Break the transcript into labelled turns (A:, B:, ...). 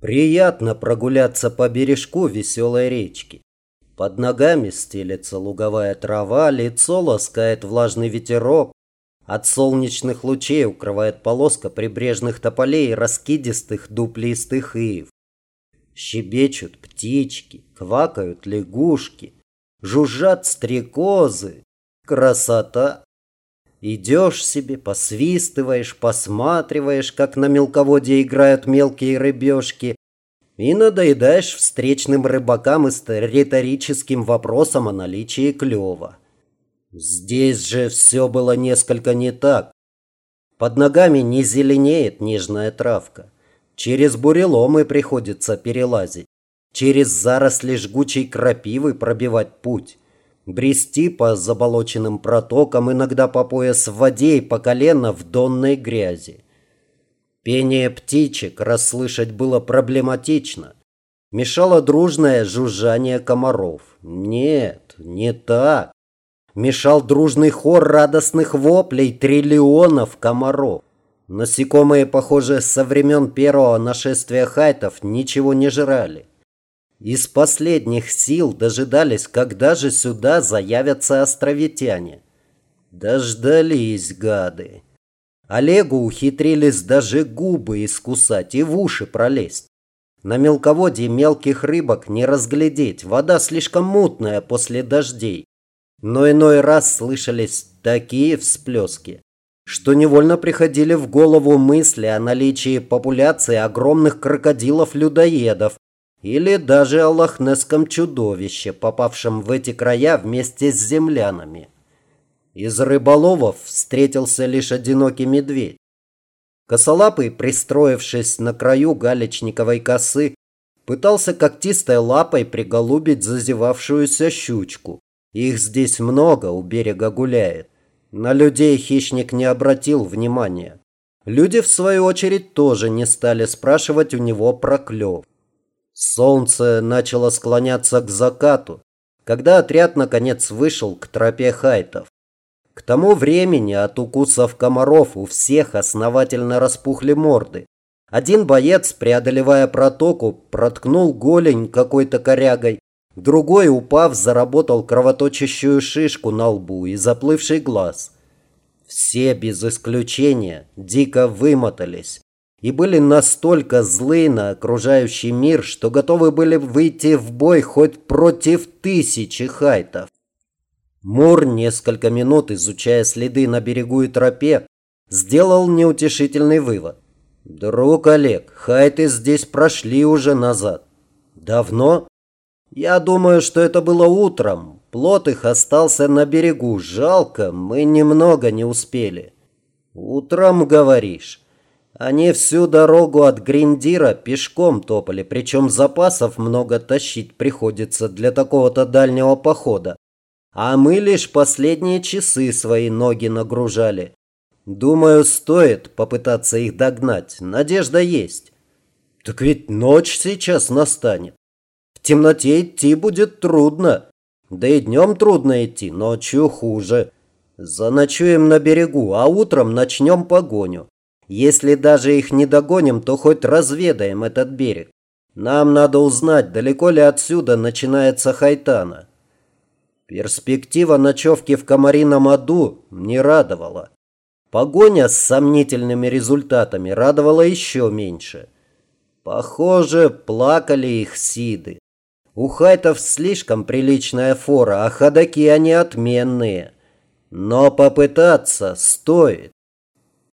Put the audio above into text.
A: Приятно прогуляться по бережку веселой речки. Под ногами стелется луговая трава, лицо ласкает влажный ветерок. От солнечных лучей укрывает полоска прибрежных тополей раскидистых дуплистых ив. Щебечут птички, квакают лягушки, жужжат стрекозы. Красота! Идешь себе, посвистываешь, посматриваешь, как на мелководье играют мелкие рыбешки, и надоедаешь встречным рыбакам и с риторическим вопросом о наличии клёва. Здесь же все было несколько не так. Под ногами не зеленеет нежная травка. Через буреломы приходится перелазить. Через заросли жгучей крапивы пробивать путь брести по заболоченным протокам, иногда по пояс в воде и по колено в донной грязи. Пение птичек расслышать было проблематично. Мешало дружное жужжание комаров. Нет, не так. Мешал дружный хор радостных воплей триллионов комаров. Насекомые, похоже, со времен первого нашествия хайтов ничего не жрали. Из последних сил дожидались, когда же сюда заявятся островитяне. Дождались, гады. Олегу ухитрились даже губы искусать и в уши пролезть. На мелководье мелких рыбок не разглядеть, вода слишком мутная после дождей. Но иной раз слышались такие всплески, что невольно приходили в голову мысли о наличии популяции огромных крокодилов-людоедов, или даже о лохнесском чудовище, попавшем в эти края вместе с землянами. Из рыболовов встретился лишь одинокий медведь. Косолапый, пристроившись на краю галечниковой косы, пытался когтистой лапой приголубить зазевавшуюся щучку. Их здесь много у берега гуляет. На людей хищник не обратил внимания. Люди, в свою очередь, тоже не стали спрашивать у него про клев. Солнце начало склоняться к закату, когда отряд наконец вышел к тропе хайтов. К тому времени от укусов комаров у всех основательно распухли морды. Один боец, преодолевая протоку, проткнул голень какой-то корягой, другой, упав, заработал кровоточащую шишку на лбу и заплывший глаз. Все без исключения дико вымотались и были настолько злы на окружающий мир, что готовы были выйти в бой хоть против тысячи хайтов. Мур, несколько минут изучая следы на берегу и тропе, сделал неутешительный вывод. «Друг Олег, хайты здесь прошли уже назад». «Давно?» «Я думаю, что это было утром. Плот их остался на берегу. Жалко, мы немного не успели». «Утром, говоришь?» Они всю дорогу от Гриндира пешком топали, причем запасов много тащить приходится для такого-то дальнего похода. А мы лишь последние часы свои ноги нагружали. Думаю, стоит попытаться их догнать. Надежда есть. Так ведь ночь сейчас настанет. В темноте идти будет трудно. Да и днем трудно идти, ночью хуже. Заночуем на берегу, а утром начнем погоню. Если даже их не догоним, то хоть разведаем этот берег. Нам надо узнать, далеко ли отсюда начинается Хайтана. Перспектива ночевки в Комарином аду не радовала. Погоня с сомнительными результатами радовала еще меньше. Похоже, плакали их сиды. У хайтов слишком приличная фора, а ходаки они отменные. Но попытаться стоит.